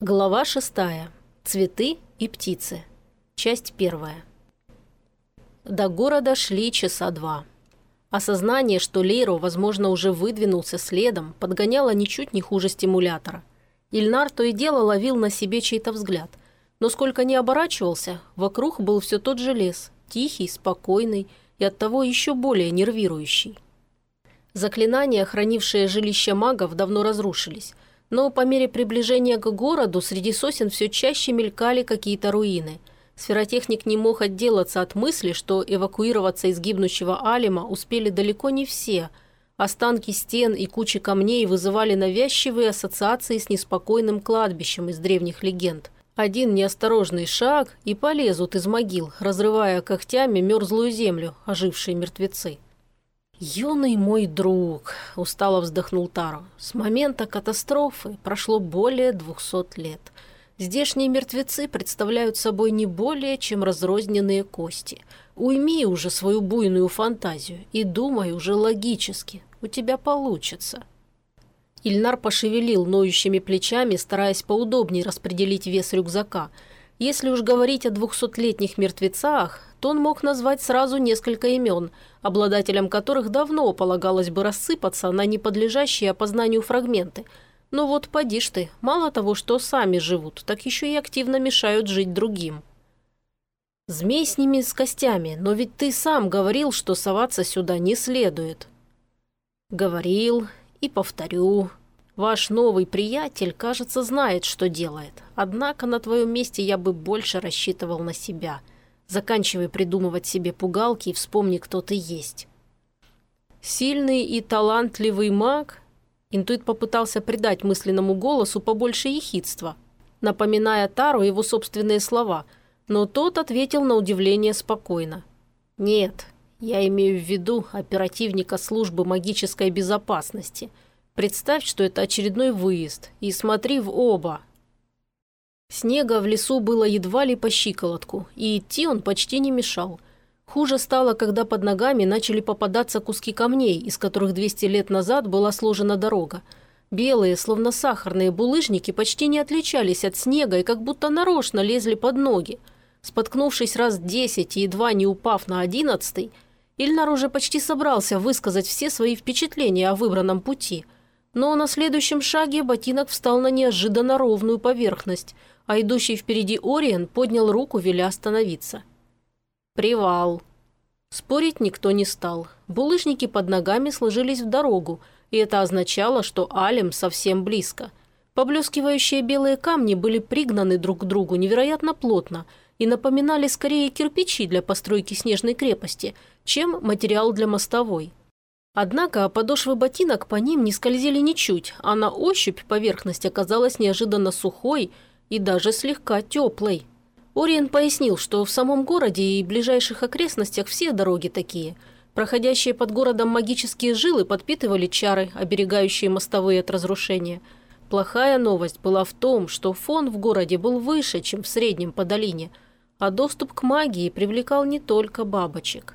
Глава шестая. Цветы и птицы. Часть первая. До города шли часа два. Осознание, что Лейро, возможно, уже выдвинулся следом, подгоняло ничуть не хуже стимулятора. Ильнар то и дело ловил на себе чей-то взгляд. Но сколько ни оборачивался, вокруг был все тот же лес, тихий, спокойный и оттого еще более нервирующий. Заклинания, хранившие жилища магов, давно разрушились – но по мере приближения к городу среди сосен все чаще мелькали какие-то руины. Сферотехник не мог отделаться от мысли, что эвакуироваться из гибнущего Алима успели далеко не все. Останки стен и кучи камней вызывали навязчивые ассоциации с неспокойным кладбищем из древних легенд. Один неосторожный шаг и полезут из могил, разрывая когтями мерзлую землю, ожившие мертвецы. «Юный мой друг», – устало вздохнул Таро, – «с момента катастрофы прошло более двухсот лет. Здешние мертвецы представляют собой не более, чем разрозненные кости. Уйми уже свою буйную фантазию и думай уже логически. У тебя получится». Ильнар пошевелил ноющими плечами, стараясь поудобнее распределить вес рюкзака. Если уж говорить о двухсотлетних мертвецах, он мог назвать сразу несколько имен, обладателям которых давно полагалось бы рассыпаться на неподлежащие опознанию фрагменты. Но вот поди ж ты, мало того, что сами живут, так еще и активно мешают жить другим. Змей с ними с костями, но ведь ты сам говорил, что соваться сюда не следует. Говорил и повторю. Ваш новый приятель, кажется, знает, что делает. Однако на твоем месте я бы больше рассчитывал на себя – Заканчивай придумывать себе пугалки и вспомни, кто ты есть. Сильный и талантливый маг? Интуит попытался придать мысленному голосу побольше ехидства, напоминая Тару его собственные слова, но тот ответил на удивление спокойно. «Нет, я имею в виду оперативника службы магической безопасности. Представь, что это очередной выезд, и смотри в оба, Снега в лесу было едва ли по щиколотку, и идти он почти не мешал. Хуже стало, когда под ногами начали попадаться куски камней, из которых 200 лет назад была сложена дорога. Белые, словно сахарные булыжники почти не отличались от снега и как будто нарочно лезли под ноги. Споткнувшись раз десять и едва не упав на одиннадцатый, Ильнар уже почти собрался высказать все свои впечатления о выбранном пути. Но на следующем шаге ботинок встал на неожиданно ровную поверхность – а идущий впереди Ориен поднял руку, веля остановиться. «Привал». Спорить никто не стал. Булыжники под ногами сложились в дорогу, и это означало, что Алем совсем близко. Поблескивающие белые камни были пригнаны друг к другу невероятно плотно и напоминали скорее кирпичи для постройки снежной крепости, чем материал для мостовой. Однако подошвы ботинок по ним не скользили ничуть, а на ощупь поверхность оказалась неожиданно сухой и даже слегка теплой. Ориен пояснил, что в самом городе и ближайших окрестностях все дороги такие. Проходящие под городом магические жилы подпитывали чары, оберегающие мостовые от разрушения. Плохая новость была в том, что фон в городе был выше, чем в среднем по долине, а доступ к магии привлекал не только бабочек.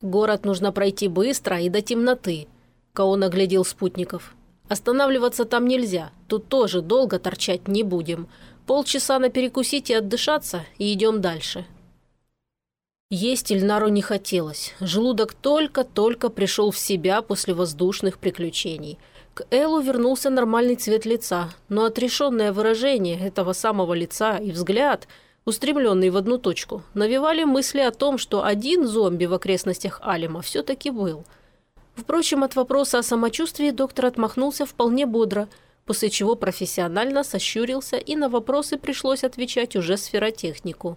«Город нужно пройти быстро и до темноты», – Каон оглядел спутников. «Останавливаться там нельзя, тут тоже долго торчать не будем. Полчаса на перекусить и отдышаться, и идем дальше. Есть Ильнару не хотелось. Желудок только-только пришел в себя после воздушных приключений. К Эллу вернулся нормальный цвет лица, но отрешенное выражение этого самого лица и взгляд, устремленный в одну точку, навевали мысли о том, что один зомби в окрестностях Алима все-таки был. Впрочем, от вопроса о самочувствии доктор отмахнулся вполне бодро – после чего профессионально сощурился и на вопросы пришлось отвечать уже сферотехнику.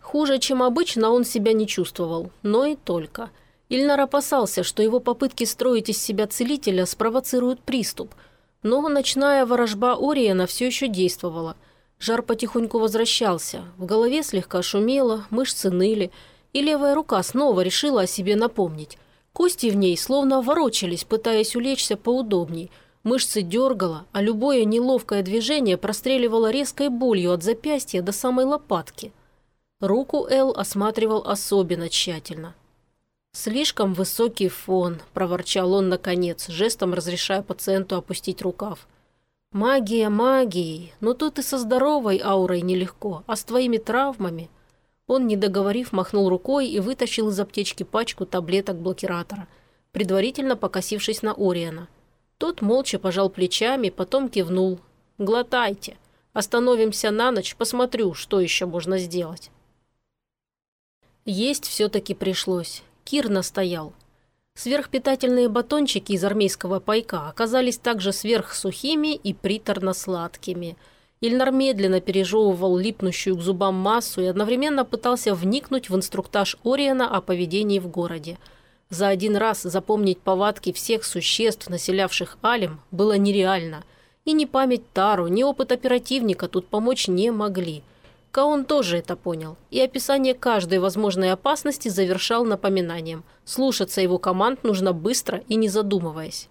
Хуже, чем обычно, он себя не чувствовал, но и только. Ильнар опасался, что его попытки строить из себя целителя спровоцируют приступ, но ночная ворожба Ориена все еще действовала. Жар потихоньку возвращался, в голове слегка шумело, мышцы ныли, и левая рука снова решила о себе напомнить. Кости в ней словно ворочались, пытаясь улечься поудобней – Мышцы дергало, а любое неловкое движение простреливало резкой болью от запястья до самой лопатки. Руку Эл осматривал особенно тщательно. «Слишком высокий фон», – проворчал он наконец, жестом разрешая пациенту опустить рукав. Магия магией, но тут и со здоровой аурой нелегко, а с твоими травмами. Он, не договорив, махнул рукой и вытащил из аптечки пачку таблеток блокиратора, предварительно покосившись на Ориана. Тот молча пожал плечами, потом кивнул. «Глотайте. Остановимся на ночь, посмотрю, что еще можно сделать». Есть все-таки пришлось. Кир настоял. Сверхпитательные батончики из армейского пайка оказались также сверхсухими и приторно-сладкими. Ильнар медленно пережевывал липнущую к зубам массу и одновременно пытался вникнуть в инструктаж Ориена о поведении в городе. За один раз запомнить повадки всех существ, населявших Алим, было нереально. И ни память Тару, ни опыт оперативника тут помочь не могли – Каон тоже это понял, и описание каждой возможной опасности завершал напоминанием. Слушаться его команд нужно быстро и не задумываясь.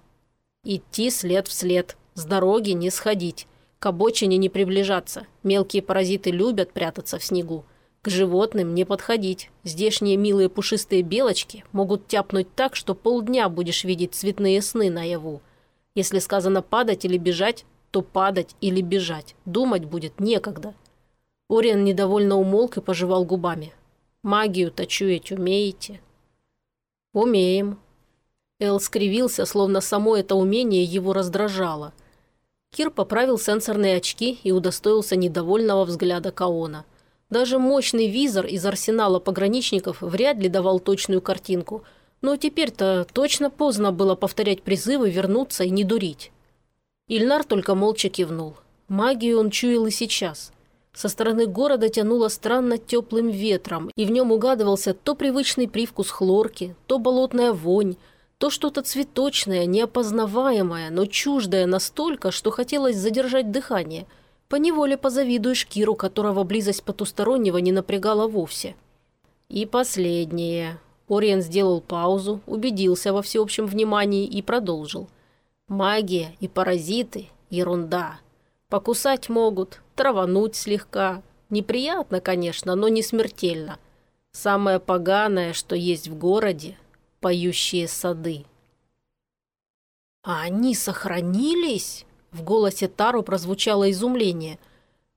Идти след в след, с дороги не сходить, к обочине не приближаться, мелкие паразиты любят прятаться в снегу. К животным не подходить, здешние милые пушистые белочки могут тяпнуть так, что полдня будешь видеть цветные сны наяву. Если сказано падать или бежать, то падать или бежать, думать будет некогда. Ориан недовольно умолк и пожевал губами. «Магию-то чуять умеете?» «Умеем». Эл скривился, словно само это умение его раздражало. Кир поправил сенсорные очки и удостоился недовольного взгляда Каона. Даже мощный визор из арсенала пограничников вряд ли давал точную картинку, но теперь-то точно поздно было повторять призывы вернуться и не дурить. Ильнар только молча кивнул. Магию он чуял и сейчас – со стороны города тянуло странно теплым ветром, и в нем угадывался то привычный привкус хлорки, то болотная вонь, то что-то цветочное, неопознаваемое, но чуждое настолько, что хотелось задержать дыхание. Поневоле позавидуешь Киру, которого близость потустороннего не напрягала вовсе. И последнее. Ориен сделал паузу, убедился во всеобщем внимании и продолжил. Магия и паразиты – ерунда. Покусать могут, травануть слегка. Неприятно, конечно, но не смертельно. Самое поганое, что есть в городе – поющие сады. «А они сохранились?» В голосе Тару прозвучало изумление.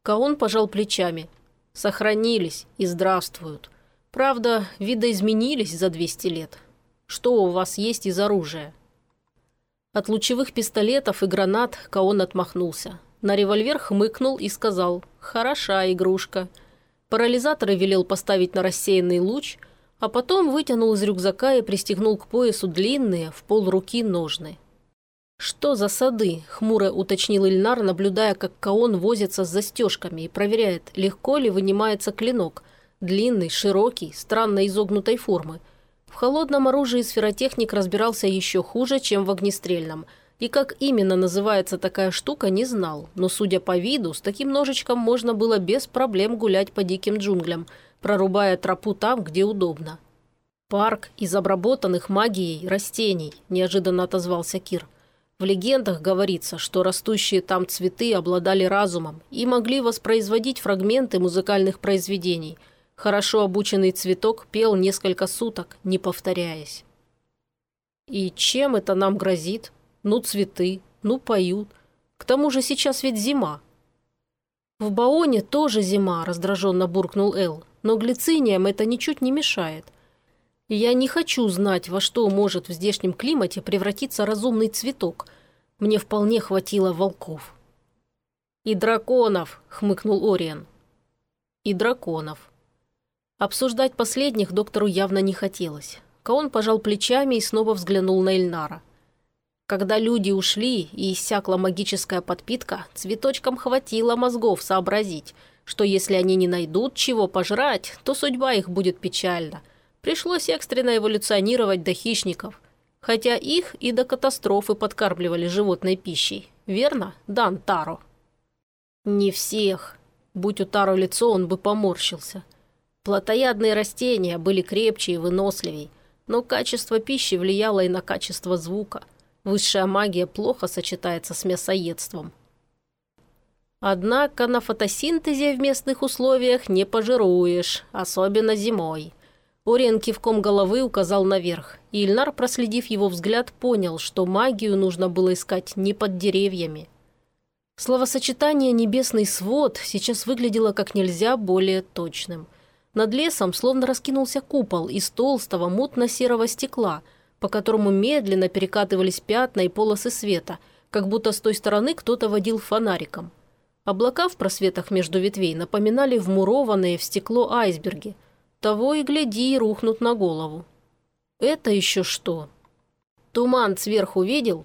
Каон пожал плечами. «Сохранились и здравствуют. Правда, видоизменились за 200 лет. Что у вас есть из оружия?» От лучевых пистолетов и гранат Каон отмахнулся. На револьвер хмыкнул и сказал «Хороша игрушка». Парализаторы велел поставить на рассеянный луч, а потом вытянул из рюкзака и пристегнул к поясу длинные, в пол руки ножны. «Что за сады?» – хмуро уточнил Ильнар, наблюдая, как Каон возится с застежками и проверяет, легко ли вынимается клинок. Длинный, широкий, странно изогнутой формы. В холодном оружии сферотехник разбирался еще хуже, чем в огнестрельном – и как именно называется такая штука, не знал, но, судя по виду, с таким ножичком можно было без проблем гулять по диким джунглям, прорубая тропу там, где удобно. «Парк из обработанных магией растений», – неожиданно отозвался Кир. В легендах говорится, что растущие там цветы обладали разумом и могли воспроизводить фрагменты музыкальных произведений. Хорошо обученный цветок пел несколько суток, не повторяясь. «И чем это нам грозит?» ну цветы, ну поют. К тому же сейчас ведь зима». «В Баоне тоже зима», – раздраженно буркнул Эл, «но глициниям это ничуть не мешает. Я не хочу знать, во что может в здешнем климате превратиться разумный цветок. Мне вполне хватило волков». «И драконов», – хмыкнул Ориен. «И драконов». Обсуждать последних доктору явно не хотелось. Каон пожал плечами и снова взглянул на Эльнара. Когда люди ушли и иссякла магическая подпитка, цветочкам хватило мозгов сообразить, что если они не найдут чего пожрать, то судьба их будет печальна. Пришлось экстренно эволюционировать до хищников. Хотя их и до катастрофы подкармливали животной пищей. Верно, Дан Таро? Не всех. Будь у Таро лицо, он бы поморщился. Плотоядные растения были крепче и выносливей, но качество пищи влияло и на качество звука – Высшая магия плохо сочетается с мясоедством. Однако на фотосинтезе в местных условиях не пожируешь, особенно зимой. Ориен кивком головы указал наверх, и Ильнар, проследив его взгляд, понял, что магию нужно было искать не под деревьями. Словосочетание «небесный свод» сейчас выглядело как нельзя более точным. Над лесом словно раскинулся купол из толстого мутно-серого стекла, по которому медленно перекатывались пятна и полосы света, как будто с той стороны кто-то водил фонариком. Облака в просветах между ветвей напоминали вмурованные в стекло айсберги. Того и гляди, рухнут на голову. Это еще что? Туман сверху видел?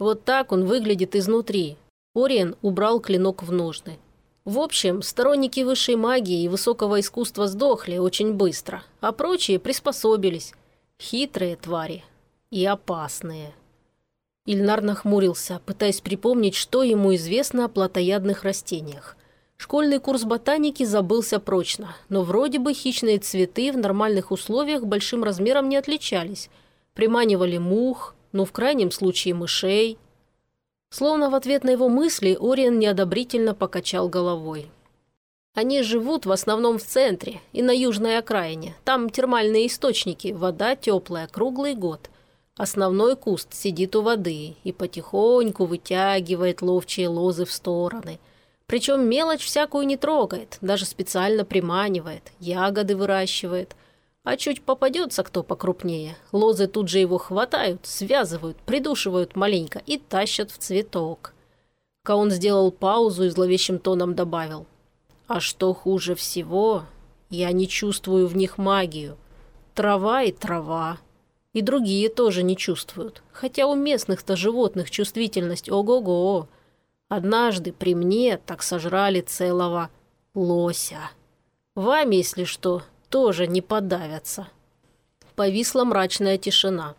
Вот так он выглядит изнутри. Ориен убрал клинок в ножны. В общем, сторонники высшей магии и высокого искусства сдохли очень быстро, а прочие приспособились. Хитрые твари и опасные. Ильнар нахмурился, пытаясь припомнить, что ему известно о плотоядных растениях. Школьный курс ботаники забылся прочно, но вроде бы хищные цветы в нормальных условиях большим размером не отличались. Приманивали мух, ну в крайнем случае мышей – Словно в ответ на его мысли Ориен неодобрительно покачал головой. Они живут в основном в центре и на южной окраине. Там термальные источники, вода теплая, круглый год. Основной куст сидит у воды и потихоньку вытягивает ловчие лозы в стороны. Причем мелочь всякую не трогает, даже специально приманивает, ягоды выращивает. А чуть попадется кто покрупнее, лозы тут же его хватают, связывают, придушивают маленько и тащат в цветок. Каун сделал паузу и зловещим тоном добавил. «А что хуже всего, я не чувствую в них магию. Трава и трава. И другие тоже не чувствуют. Хотя у местных-то животных чувствительность ого-го. Однажды при мне так сожрали целого лося. Вами, если что, тоже не подавятся. Повисла мрачная тишина.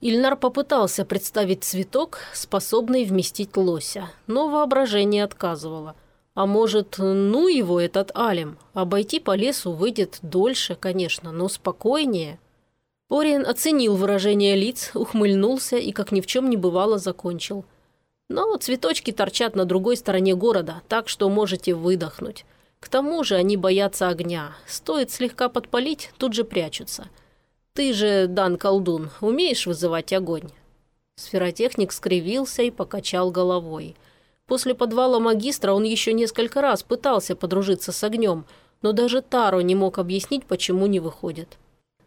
Ильнар попытался представить цветок, способный вместить лося, но воображение отказывало. А может, ну его этот алим? Обойти по лесу выйдет дольше, конечно, но спокойнее. Ориен оценил выражение лиц, ухмыльнулся и, как ни в чем не бывало, закончил. Но цветочки торчат на другой стороне города, так что можете выдохнуть. К тому же они боятся огня. Стоит слегка подпалить, тут же прячутся. Ты же, Дан Колдун, умеешь вызывать огонь?» Сферотехник скривился и покачал головой. После подвала магистра он еще несколько раз пытался подружиться с огнем, но даже Таро не мог объяснить, почему не выходит.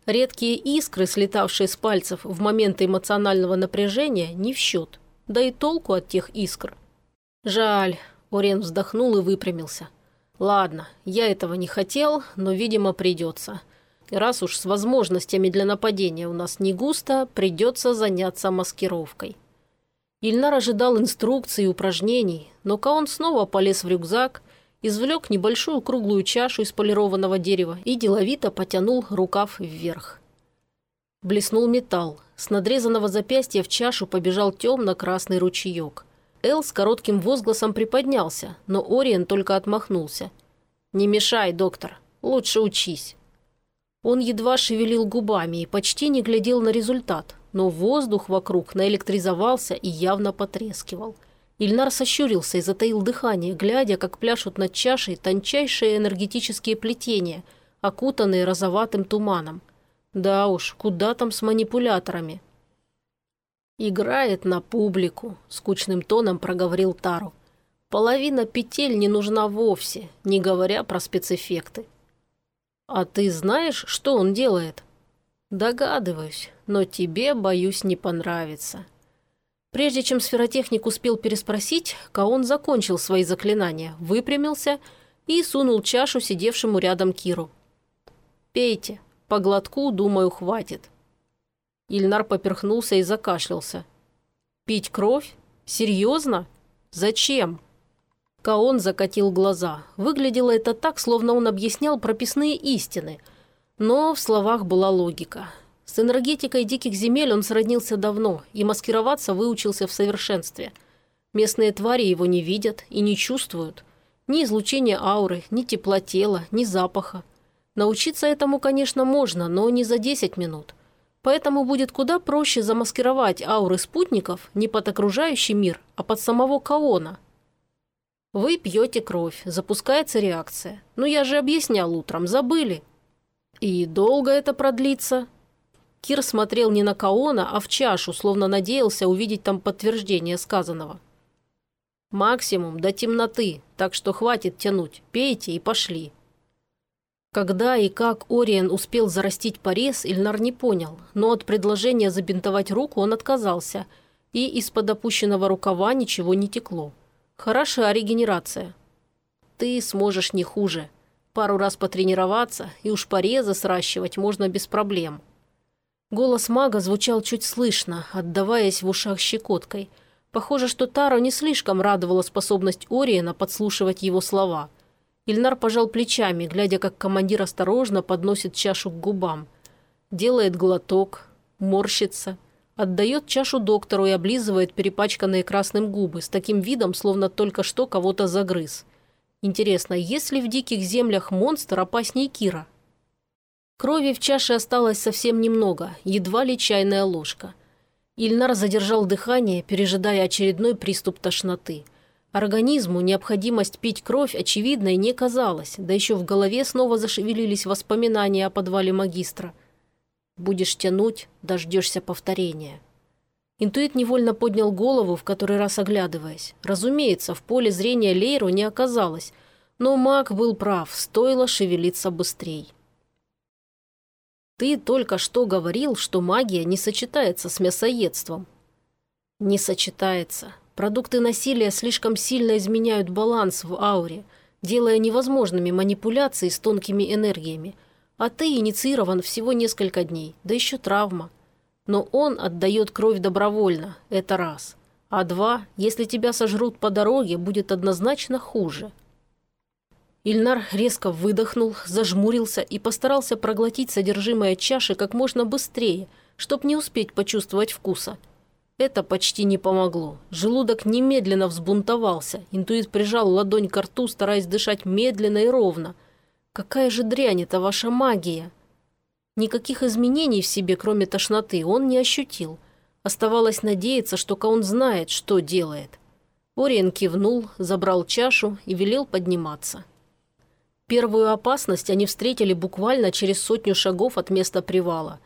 Редкие искры, слетавшие с пальцев в моменты эмоционального напряжения, не в счет. Да и толку от тех искр. «Жаль», – Орен вздохнул и выпрямился. Ладно, я этого не хотел, но, видимо, придется. Раз уж с возможностями для нападения у нас не густо, придется заняться маскировкой. Ильнар ожидал инструкций и упражнений, но Каон снова полез в рюкзак, извлек небольшую круглую чашу из полированного дерева и деловито потянул рукав вверх. Блеснул металл. С надрезанного запястья в чашу побежал темно-красный ручеек. Эл с коротким возгласом приподнялся, но Ориен только отмахнулся. «Не мешай, доктор. Лучше учись». Он едва шевелил губами и почти не глядел на результат, но воздух вокруг наэлектризовался и явно потрескивал. Ильнар сощурился и затаил дыхание, глядя, как пляшут над чашей тончайшие энергетические плетения, окутанные розоватым туманом. Да уж, куда там с манипуляторами? «Играет на публику», – скучным тоном проговорил Тару. «Половина петель не нужна вовсе, не говоря про спецэффекты». «А ты знаешь, что он делает?» «Догадываюсь, но тебе, боюсь, не понравится». Прежде чем сферотехник успел переспросить, Каон закончил свои заклинания, выпрямился и сунул чашу сидевшему рядом Киру. «Пейте, по глотку, думаю, хватит». Ильнар поперхнулся и закашлялся. «Пить кровь? Серьезно? Зачем?» Каон закатил глаза. Выглядело это так, словно он объяснял прописные истины. Но в словах была логика. С энергетикой диких земель он сроднился давно и маскироваться выучился в совершенстве. Местные твари его не видят и не чувствуют. Ни излучения ауры, ни тепла тела, ни запаха. Научиться этому, конечно, можно, но не за 10 минут. Поэтому будет куда проще замаскировать ауры спутников не под окружающий мир, а под самого Каона. Вы пьете кровь, запускается реакция. Ну я же объяснял утром, забыли. И долго это продлится? Кир смотрел не на Каона, а в чашу, словно надеялся увидеть там подтверждение сказанного. Максимум до темноты, так что хватит тянуть. Пейте и пошли». Когда и как Ориен успел зарастить порез, Ильнар не понял, но от предложения забинтовать руку он отказался, и из-под опущенного рукава ничего не текло. Хороша регенерация. Ты сможешь не хуже. Пару раз потренироваться, и уж порезы сращивать можно без проблем. Голос мага звучал чуть слышно, отдаваясь в ушах щекоткой. Похоже, что Таро не слишком радовала способность Ориена подслушивать его слова – Ильнар пожал плечами, глядя, как командир осторожно подносит чашу к губам. Делает глоток, морщится, отдает чашу доктору и облизывает перепачканные красным губы с таким видом, словно только что кого-то загрыз. Интересно, есть ли в диких землях монстр опаснее Кира? Крови в чаше осталось совсем немного, едва ли чайная ложка. Ильнар задержал дыхание, пережидая очередной приступ тошноты – Организму необходимость пить кровь очевидной не казалась, да еще в голове снова зашевелились воспоминания о подвале магистра. «Будешь тянуть, дождешься повторения». Интуит невольно поднял голову, в который раз оглядываясь. Разумеется, в поле зрения Лейру не оказалось, но маг был прав, стоило шевелиться быстрей. «Ты только что говорил, что магия не сочетается с мясоедством». «Не сочетается. Продукты насилия слишком сильно изменяют баланс в ауре, делая невозможными манипуляции с тонкими энергиями. А ты инициирован всего несколько дней, да еще травма. Но он отдает кровь добровольно, это раз. А два, если тебя сожрут по дороге, будет однозначно хуже. Ильнар резко выдохнул, зажмурился и постарался проглотить содержимое чаши как можно быстрее, чтобы не успеть почувствовать вкуса – это почти не помогло. Желудок немедленно взбунтовался. Интуит прижал ладонь к рту, стараясь дышать медленно и ровно. «Какая же дрянь это ваша магия!» Никаких изменений в себе, кроме тошноты, он не ощутил. Оставалось надеяться, что Каун знает, что делает. Ориен кивнул, забрал чашу и велел подниматься. Первую опасность они встретили буквально через сотню шагов от места привала.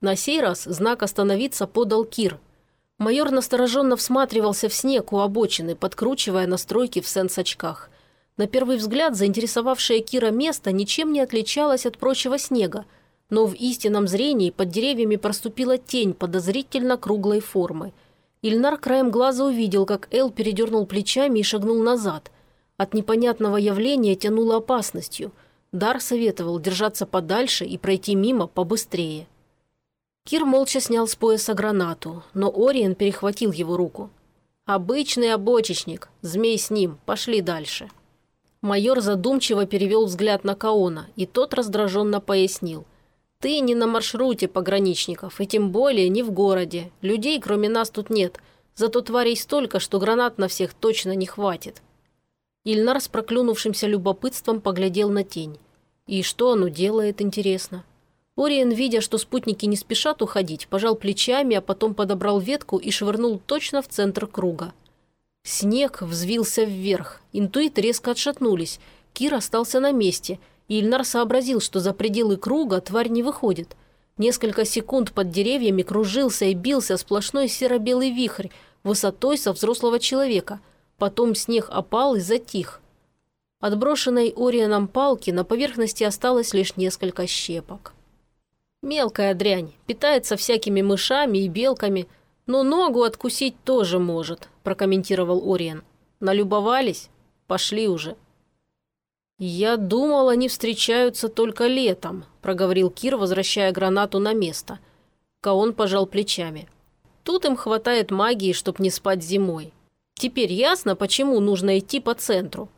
На сей раз знак «Остановиться» подал Кир, Майор настороженно всматривался в снег у обочины, подкручивая настройки в сенс-очках. На первый взгляд заинтересовавшее Кира место ничем не отличалось от прочего снега, но в истинном зрении под деревьями проступила тень подозрительно круглой формы. Ильнар краем глаза увидел, как Эл передернул плечами и шагнул назад. От непонятного явления тянуло опасностью. Дар советовал держаться подальше и пройти мимо побыстрее. Кир молча снял с пояса гранату, но Ориен перехватил его руку. «Обычный обочечник, змей с ним, пошли дальше». Майор задумчиво перевел взгляд на Каона, и тот раздраженно пояснил. «Ты не на маршруте пограничников, и тем более не в городе. Людей, кроме нас, тут нет. Зато тварей столько, что гранат на всех точно не хватит». Ильнар с проклюнувшимся любопытством поглядел на тень. «И что оно делает, интересно?» Ориен, видя, что спутники не спешат уходить, пожал плечами, а потом подобрал ветку и швырнул точно в центр круга. Снег взвился вверх, интуиты резко отшатнулись, Кир остался на месте, и Ильнар сообразил, что за пределы круга тварь не выходит. Несколько секунд под деревьями кружился и бился сплошной серо-белый вихрь, высотой со взрослого человека. Потом снег опал и затих. От брошенной Орианом палки на поверхности осталось лишь несколько щепок. Мелкая дрянь, питается всякими мышами и белками, но ногу откусить тоже может», – прокомментировал Ориен. «Налюбовались? Пошли уже». «Я думал, они встречаются только летом», – проговорил Кир, возвращая гранату на место. Каон пожал плечами. «Тут им хватает магии, чтоб не спать зимой. Теперь ясно, почему нужно идти по центру».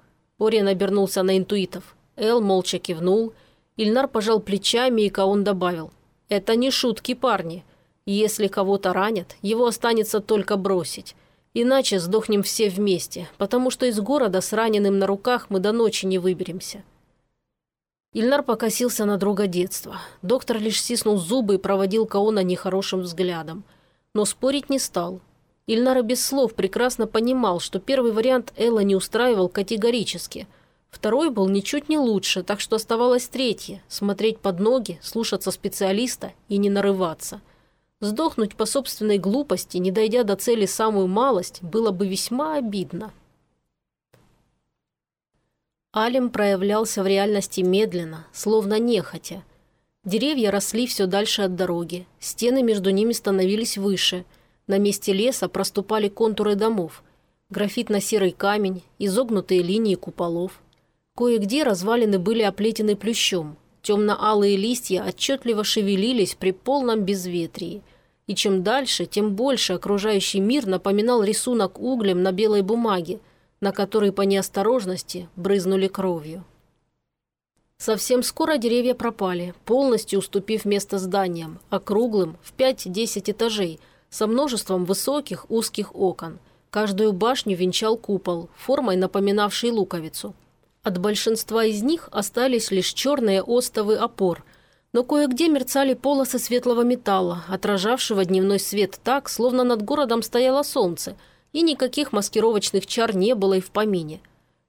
Ориен обернулся на интуитов. Эл молча кивнул – Ильнар пожал плечами, и Каон добавил. «Это не шутки, парни. Если кого-то ранят, его останется только бросить. Иначе сдохнем все вместе, потому что из города с раненым на руках мы до ночи не выберемся». Ильнар покосился на друга детства. Доктор лишь стиснул зубы и проводил Каона нехорошим взглядом. Но спорить не стал. Ильнар без слов прекрасно понимал, что первый вариант Элла не устраивал категорически – Второй был ничуть не лучше, так что оставалось третье – смотреть под ноги, слушаться специалиста и не нарываться. Сдохнуть по собственной глупости, не дойдя до цели самую малость, было бы весьма обидно. Алим проявлялся в реальности медленно, словно нехотя. Деревья росли все дальше от дороги, стены между ними становились выше, на месте леса проступали контуры домов, графитно-серый камень, изогнутые линии куполов. Кое-где развалины были оплетены плющом, темно-алые листья отчетливо шевелились при полном безветрии. И чем дальше, тем больше окружающий мир напоминал рисунок углем на белой бумаге, на который по неосторожности брызнули кровью. Совсем скоро деревья пропали, полностью уступив место зданиям, округлым в 5-10 этажей, со множеством высоких узких окон. Каждую башню венчал купол, формой напоминавший луковицу. От большинства из них остались лишь черные остовы опор, но кое-где мерцали полосы светлого металла, отражавшего дневной свет так, словно над городом стояло солнце – и никаких маскировочных чар не было и в помине.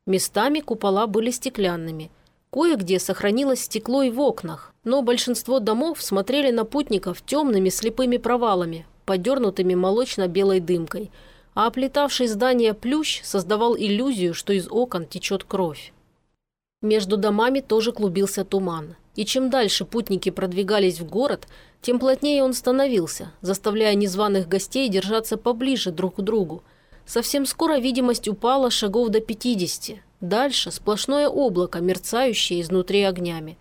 Местами купола были стеклянными. Кое-где сохранилось стекло и в окнах, но большинство домов смотрели на путников темными слепыми провалами, подернутыми молочно-белой дымкой, а оплетавший здание плющ создавал иллюзию, что из окон течет кровь. Между домами тоже клубился туман, и чем дальше путники продвигались в город, тем плотнее он становился, заставляя незваных гостей держаться поближе друг к другу, Совсем скоро видимость упала шагов до 50. Дальше сплошное облако, мерцающее изнутри огнями.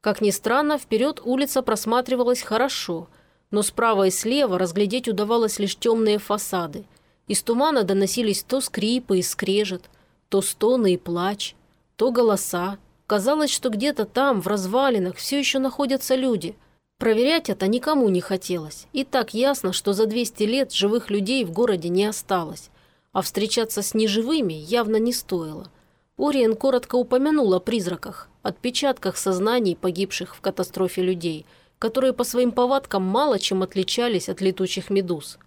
Как ни странно, вперед улица просматривалась хорошо, но справа и слева разглядеть удавалось лишь темные фасады. Из тумана доносились то скрипы и скрежет, то стоны и плач, то голоса. Казалось, что где-то там, в развалинах, все еще находятся люди. Проверять это никому не хотелось. И так ясно, что за 200 лет живых людей в городе не осталось а встречаться с неживыми явно не стоило. Ориен коротко упомянул о призраках, отпечатках сознаний погибших в катастрофе людей, которые по своим повадкам мало чем отличались от летучих медуз.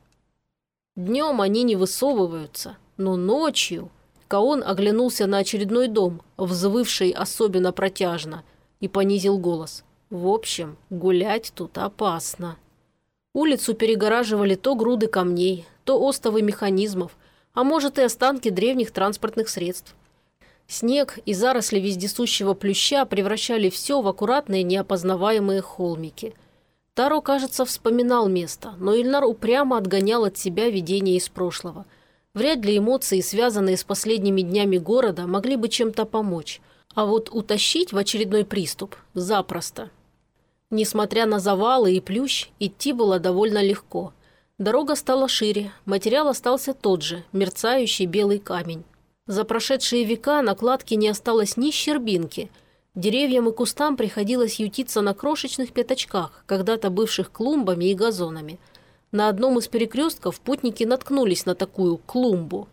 Днем они не высовываются, но ночью... Каон оглянулся на очередной дом, взвывший особенно протяжно, и понизил голос. В общем, гулять тут опасно. Улицу перегораживали то груды камней, то остовы механизмов, а может и останки древних транспортных средств. Снег и заросли вездесущего плюща превращали все в аккуратные неопознаваемые холмики. Таро, кажется, вспоминал место, но Ильнар упрямо отгонял от себя видения из прошлого. Вряд ли эмоции, связанные с последними днями города, могли бы чем-то помочь. А вот утащить в очередной приступ – запросто. Несмотря на завалы и плющ, идти было довольно легко – Дорога стала шире, материал остался тот же, мерцающий белый камень. За прошедшие века на кладке не осталось ни щербинки. Деревьям и кустам приходилось ютиться на крошечных пятачках, когда-то бывших клумбами и газонами. На одном из перекрестков путники наткнулись на такую клумбу.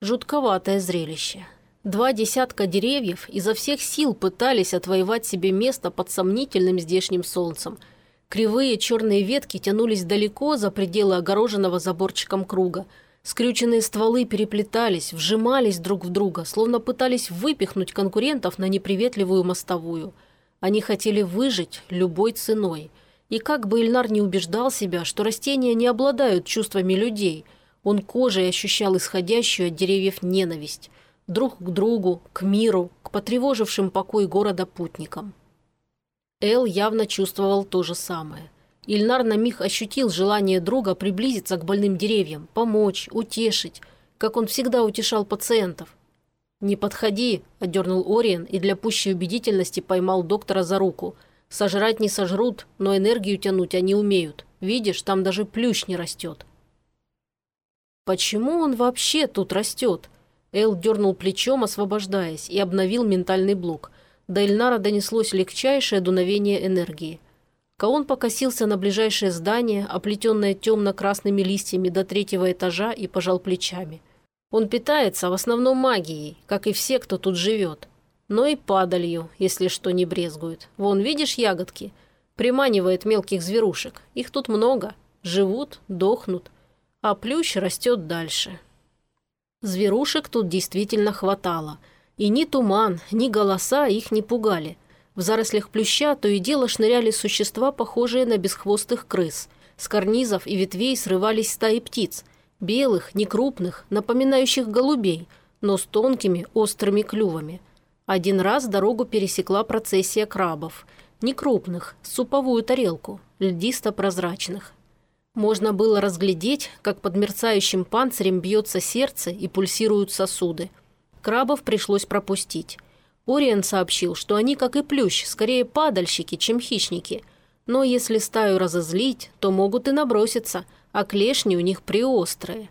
Жутковатое зрелище. Два десятка деревьев изо всех сил пытались отвоевать себе место под сомнительным здешним солнцем – Кривые черные ветки тянулись далеко за пределы огороженного заборчиком круга. Скрюченные стволы переплетались, вжимались друг в друга, словно пытались выпихнуть конкурентов на неприветливую мостовую. Они хотели выжить любой ценой. И как бы Ильнар не убеждал себя, что растения не обладают чувствами людей, он кожей ощущал исходящую от деревьев ненависть. Друг к другу, к миру, к потревожившим покой города путникам. Эл явно чувствовал то же самое. Ильнар на миг ощутил желание друга приблизиться к больным деревьям, помочь, утешить, как он всегда утешал пациентов. «Не подходи», – одернул Ориен и для пущей убедительности поймал доктора за руку. «Сожрать не сожрут, но энергию тянуть они умеют. Видишь, там даже плющ не растет». «Почему он вообще тут растет?» Эл дернул плечом, освобождаясь, и обновил ментальный блок – до Эльнара донеслось легчайшее дуновение энергии. Каон покосился на ближайшее здание, оплетенное темно-красными листьями до третьего этажа, и пожал плечами. Он питается в основном магией, как и все, кто тут живет. Но и падалью, если что не брезгует. Вон, видишь ягодки? Приманивает мелких зверушек. Их тут много. Живут, дохнут. А плющ растет дальше. Зверушек тут действительно хватало – и ни туман, ни голоса их не пугали. В зарослях плюща то и дело шныряли существа, похожие на бесхвостых крыс. С карнизов и ветвей срывались стаи птиц. Белых, некрупных, напоминающих голубей, но с тонкими, острыми клювами. Один раз дорогу пересекла процессия крабов. Не крупных, суповую тарелку, льдисто-прозрачных. Можно было разглядеть, как под мерцающим панцирем бьется сердце и пульсируют сосуды. Крабов пришлось пропустить. Ориен сообщил, что они, как и плющ, скорее падальщики, чем хищники. Но если стаю разозлить, то могут и наброситься, а клешни у них приострые.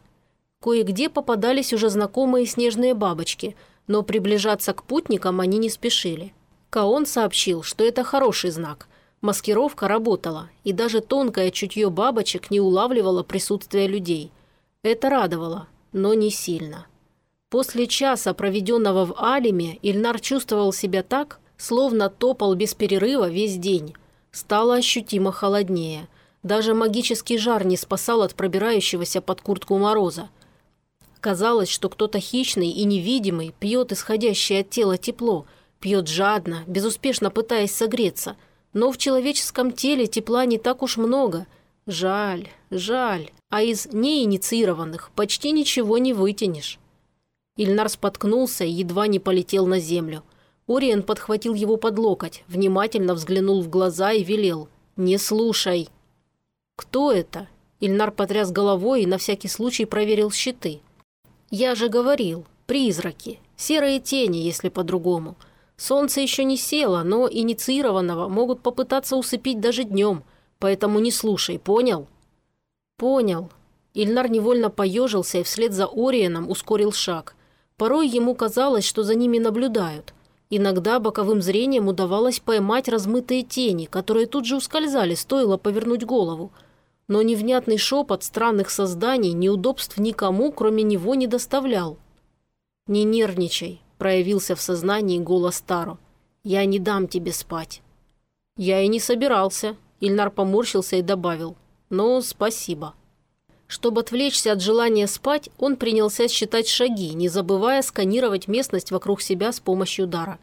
Кое-где попадались уже знакомые снежные бабочки, но приближаться к путникам они не спешили. Каон сообщил, что это хороший знак. Маскировка работала, и даже тонкое чутье бабочек не улавливало присутствие людей. Это радовало, но не сильно. После часа, проведенного в Алиме, Ильнар чувствовал себя так, словно топал без перерыва весь день. Стало ощутимо холоднее. Даже магический жар не спасал от пробирающегося под куртку мороза – Казалось, что кто-то хищный и невидимый пьет исходящее от тела тепло, пьет жадно, безуспешно пытаясь согреться. Но в человеческом теле тепла не так уж много. Жаль, жаль. А из неинициированных почти ничего не вытянешь. Ильнар споткнулся и едва не полетел на землю. Ориен подхватил его под локоть, внимательно взглянул в глаза и велел «Не слушай». «Кто это?» Ильнар потряс головой и на всякий случай проверил щиты – «Я же говорил, призраки, серые тени, если по-другому. Солнце еще не село, но инициированного могут попытаться усыпить даже днем, поэтому не слушай, понял?» «Понял». Ильнар невольно поежился и вслед за Ориеном ускорил шаг. Порой ему казалось, что за ними наблюдают. Иногда боковым зрением удавалось поймать размытые тени, которые тут же ускользали, стоило повернуть голову – но невнятный шепот странных созданий неудобств никому, кроме него, не доставлял. «Не нервничай», – проявился в сознании голос Таро. «Я не дам тебе спать». «Я и не собирался», – Ильнар поморщился и добавил. «Но спасибо». Чтобы отвлечься от желания спать, он принялся считать шаги, не забывая сканировать местность вокруг себя с помощью дара.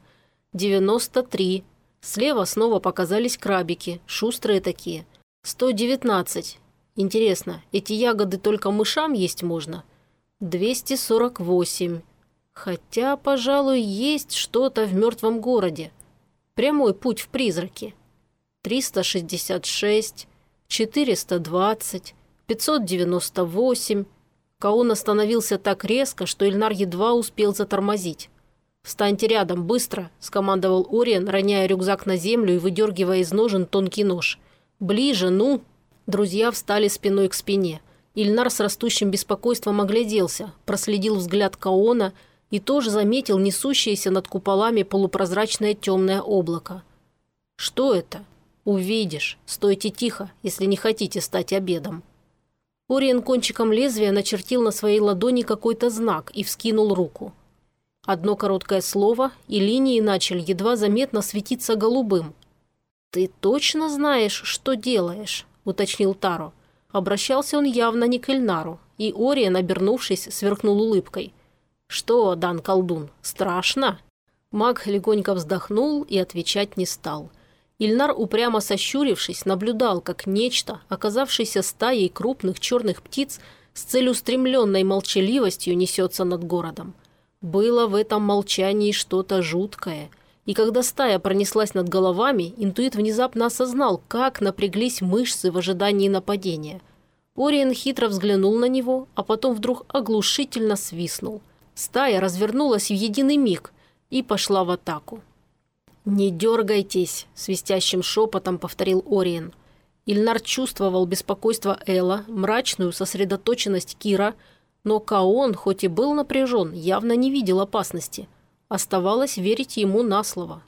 «Девяносто три». Слева снова показались крабики, шустрые такие – «Сто девятнадцать. Интересно, эти ягоды только мышам есть можно?» «Двести сорок восемь. Хотя, пожалуй, есть что-то в мертвом городе. Прямой путь в призраки. Триста шестьдесят шесть. Четыреста двадцать. Пятьсот девяносто восемь». Каун остановился так резко, что Ильнар едва успел затормозить. «Встаньте рядом, быстро!» – скомандовал Ориен, роняя рюкзак на землю и выдергивая из ножен тонкий нож – «Ближе, ну!» Друзья встали спиной к спине. Ильнар с растущим беспокойством огляделся, проследил взгляд Каона и тоже заметил несущееся над куполами полупрозрачное темное облако. «Что это?» «Увидишь. Стойте тихо, если не хотите стать обедом». Ориен кончиком лезвия начертил на своей ладони какой-то знак и вскинул руку. Одно короткое слово, и линии начали едва заметно светиться голубым, «Ты точно знаешь, что делаешь?» – уточнил Таро. Обращался он явно не к Эльнару, и Ориен, обернувшись, сверкнул улыбкой. «Что, Дан колдун, страшно?» Маг легонько вздохнул и отвечать не стал. Ильнар, упрямо сощурившись, наблюдал, как нечто, оказавшееся стаей крупных черных птиц, с целеустремленной молчаливостью несется над городом. Было в этом молчании что-то жуткое, и когда стая пронеслась над головами, интуит внезапно осознал, как напряглись мышцы в ожидании нападения. Ориен хитро взглянул на него, а потом вдруг оглушительно свистнул. Стая развернулась в единый миг и пошла в атаку. «Не дергайтесь», – свистящим шепотом повторил Ориен. Ильнар чувствовал беспокойство Элла, мрачную сосредоточенность Кира, но Каон, хоть и был напряжен, явно не видел опасности – Оставалось верить ему на слово.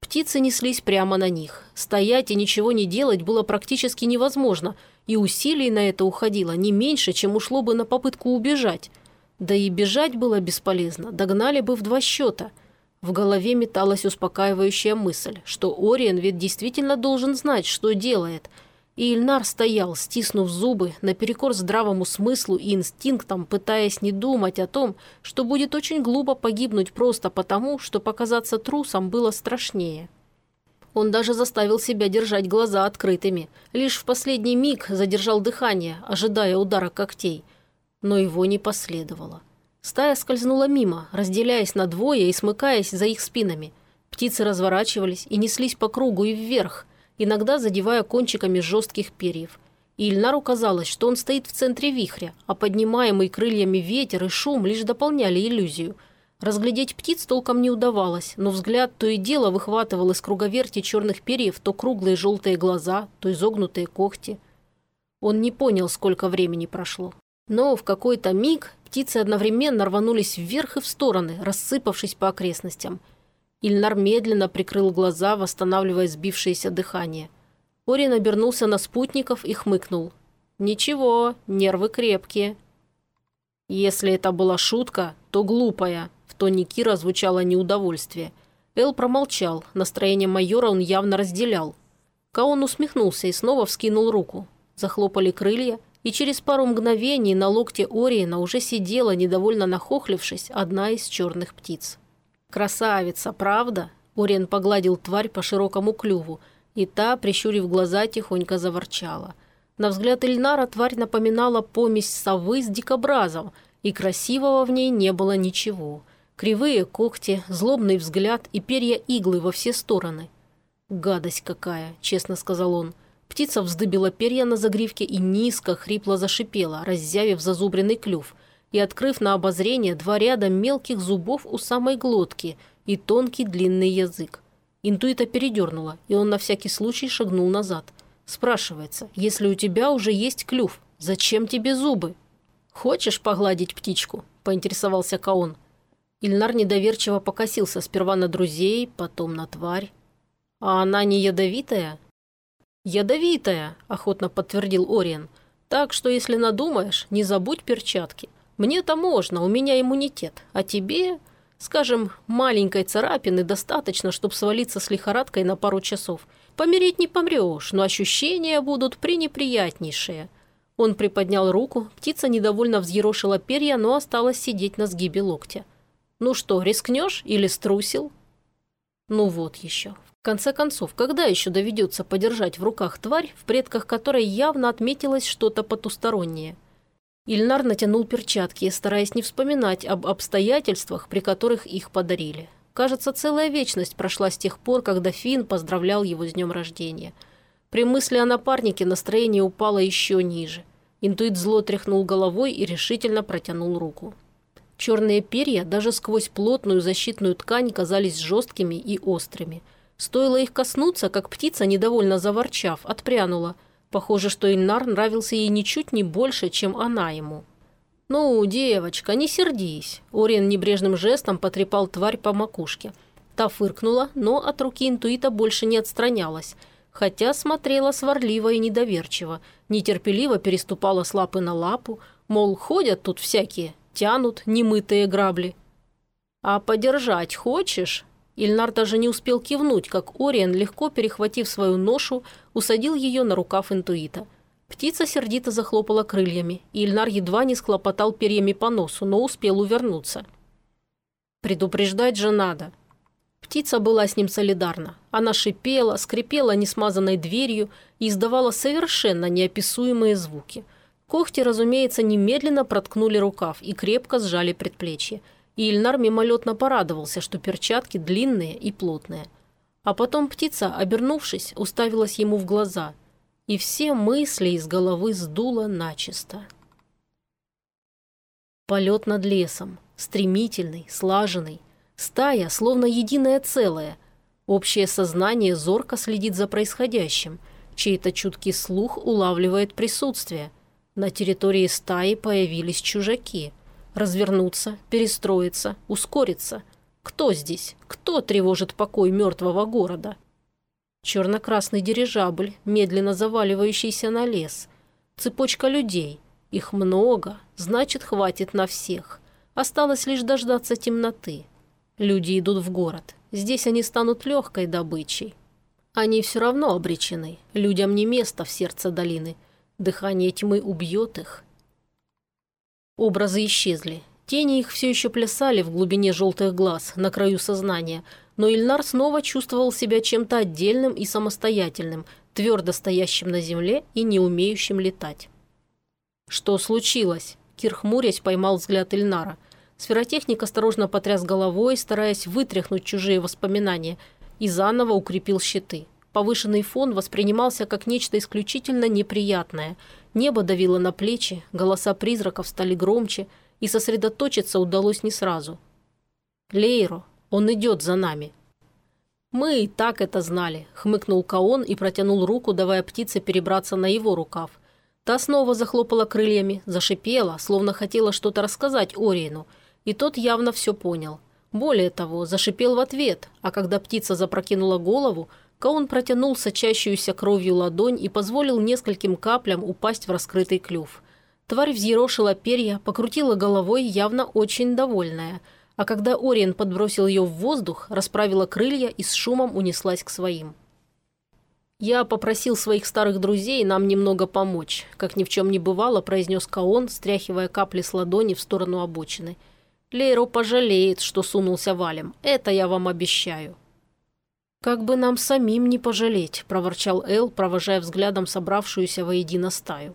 Птицы неслись прямо на них. Стоять и ничего не делать было практически невозможно, и усилий на это уходило не меньше, чем ушло бы на попытку убежать. Да и бежать было бесполезно, догнали бы в два счета. В голове металась успокаивающая мысль, что Ориен ведь действительно должен знать, что делает – и Ильнар стоял, стиснув зубы, наперекор здравому смыслу и инстинктам, пытаясь не думать о том, что будет очень глупо погибнуть просто потому, что показаться трусом было страшнее. Он даже заставил себя держать глаза открытыми, лишь в последний миг задержал дыхание, ожидая удара когтей. Но его не последовало. Стая скользнула мимо, разделяясь на двое и смыкаясь за их спинами. Птицы разворачивались и неслись по кругу и вверх, иногда задевая кончиками жестких перьев. И Ильнару казалось, что он стоит в центре вихря, а поднимаемый крыльями ветер и шум лишь дополняли иллюзию. Разглядеть птиц толком не удавалось, но взгляд то и дело выхватывал из круговерти черных перьев то круглые желтые глаза, то изогнутые когти. Он не понял, сколько времени прошло. Но в какой-то миг птицы одновременно рванулись вверх и в стороны, рассыпавшись по окрестностям. Ильнар медленно прикрыл глаза, восстанавливая сбившееся дыхание. Орин обернулся на спутников и хмыкнул. «Ничего, нервы крепкие». «Если это была шутка, то глупая», – в тоне Кира звучало неудовольствие. Эл промолчал, настроение майора он явно разделял. Каон усмехнулся и снова вскинул руку. Захлопали крылья – и через пару мгновений на локте Ориена уже сидела, недовольно нахохлившись, одна из черных птиц. «Красавица, правда?» Ориен погладил тварь по широкому клюву, и та, прищурив глаза, тихонько заворчала. На взгляд Ильнара тварь напоминала помесь совы с дикобразом, и красивого в ней не было ничего. Кривые когти, злобный взгляд и перья иглы во все стороны. «Гадость какая!» – честно сказал он – Птица вздыбила перья на загривке и низко, хрипло зашипела, раззявив зазубренный клюв и открыв на обозрение два ряда мелких зубов у самой глотки и тонкий длинный язык. Интуита передернула, и он на всякий случай шагнул назад. Спрашивается, если у тебя уже есть клюв, зачем тебе зубы? «Хочешь погладить птичку?» – поинтересовался Каон. Ильнар недоверчиво покосился сперва на друзей, потом на тварь. «А она не ядовитая?» «Ядовитая», – охотно подтвердил Ориен. «Так что, если надумаешь, не забудь перчатки. Мне-то можно, у меня иммунитет. А тебе, скажем, маленькой царапины достаточно, чтобы свалиться с лихорадкой на пару часов. Помереть не помрешь, но ощущения будут пренеприятнейшие». Он приподнял руку, птица недовольно взъерошила перья, но осталась сидеть на сгибе локтя. «Ну что, рискнешь или струсил?» «Ну вот еще. В конце концов, когда еще доведется подержать в руках тварь, в предках которой явно отметилось что-то потустороннее? Ильнар натянул перчатки, стараясь не вспоминать об обстоятельствах, при которых их подарили. Кажется, целая вечность прошла с тех пор, когда Финн поздравлял его с днем рождения. При мысли о напарнике настроение упало еще ниже. Интуит зло тряхнул головой и решительно протянул руку. Черные перья даже сквозь плотную защитную ткань казались жесткими и острыми – Стоило их коснуться, как птица, недовольно заворчав, отпрянула. Похоже, что Ильнар нравился ей ничуть не больше, чем она ему. «Ну, девочка, не сердись», – Ориен небрежным жестом потрепал тварь по макушке. Та фыркнула, но от руки интуита больше не отстранялась, хотя смотрела сварливо и недоверчиво, нетерпеливо переступала с лапы на лапу, мол, ходят тут всякие, тянут немытые грабли. «А подержать хочешь?» Ильнар даже не успел кивнуть, как Ориен, легко перехватив свою ношу, усадил ее на рукав интуита. Птица сердито захлопала крыльями, и Ильнар едва не схлопотал перьями по носу, но успел увернуться. «Предупреждать же надо». Птица была с ним солидарна. Она шипела, скрипела несмазанной дверью и издавала совершенно неописуемые звуки. Когти, разумеется, немедленно проткнули рукав и крепко сжали предплечье – и Ильнар мимолетно порадовался, что перчатки длинные и плотные. А потом птица, обернувшись, уставилась ему в глаза, и все мысли из головы сдуло начисто. Полет над лесом, стремительный, слаженный, стая, словно единое целое. Общее сознание зорко следит за происходящим, чей-то чуткий слух улавливает присутствие. На территории стаи появились чужаки – Развернуться, перестроиться, ускориться. Кто здесь? Кто тревожит покой мертвого города? Черно-красный дирижабль, медленно заваливающийся на лес. Цепочка людей. Их много, значит, хватит на всех. Осталось лишь дождаться темноты. Люди идут в город. Здесь они станут легкой добычей. Они все равно обречены. Людям не место в сердце долины. Дыхание тьмы убьет их, Образы исчезли. Тени их все еще плясали в глубине желтых глаз, на краю сознания, но Ильнар снова чувствовал себя чем-то отдельным и самостоятельным, твердо стоящим на земле и не умеющим летать. «Что случилось?» Кир хмурясь поймал взгляд Ильнара. Сферотехник осторожно потряс головой, стараясь вытряхнуть чужие воспоминания, и заново укрепил щиты. Повышенный фон воспринимался как нечто исключительно неприятное. Небо давило на плечи, голоса призраков стали громче, и сосредоточиться удалось не сразу. «Лейро, он идет за нами», «Мы и так это знали», – хмыкнул Каон и протянул руку, давая птице перебраться на его рукав. Та снова захлопала крыльями, зашипела, словно хотела что-то рассказать Ориену, и тот явно все понял. Более того, зашипел в ответ, а когда птица запрокинула голову, Каон протянул сочащуюся кровью ладонь и позволил нескольким каплям упасть в раскрытый клюв. Тварь взъерошила перья, покрутила головой, явно очень довольная – а когда Ориен подбросил ее в воздух, расправила крылья и с шумом унеслась к своим. «Я попросил своих старых друзей нам немного помочь», как ни в чем не бывало, произнес Каон, стряхивая капли с ладони в сторону обочины. «Лейро пожалеет, что сунулся валем. Это я вам обещаю». «Как бы нам самим не пожалеть», – проворчал Эл, провожая взглядом собравшуюся воедино стаю.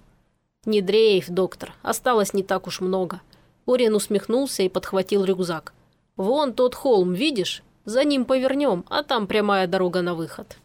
«Не дрейф, доктор, осталось не так уж много». Ориен усмехнулся и подхватил рюкзак. «Вон тот холм, видишь? За ним повернем, а там прямая дорога на выход».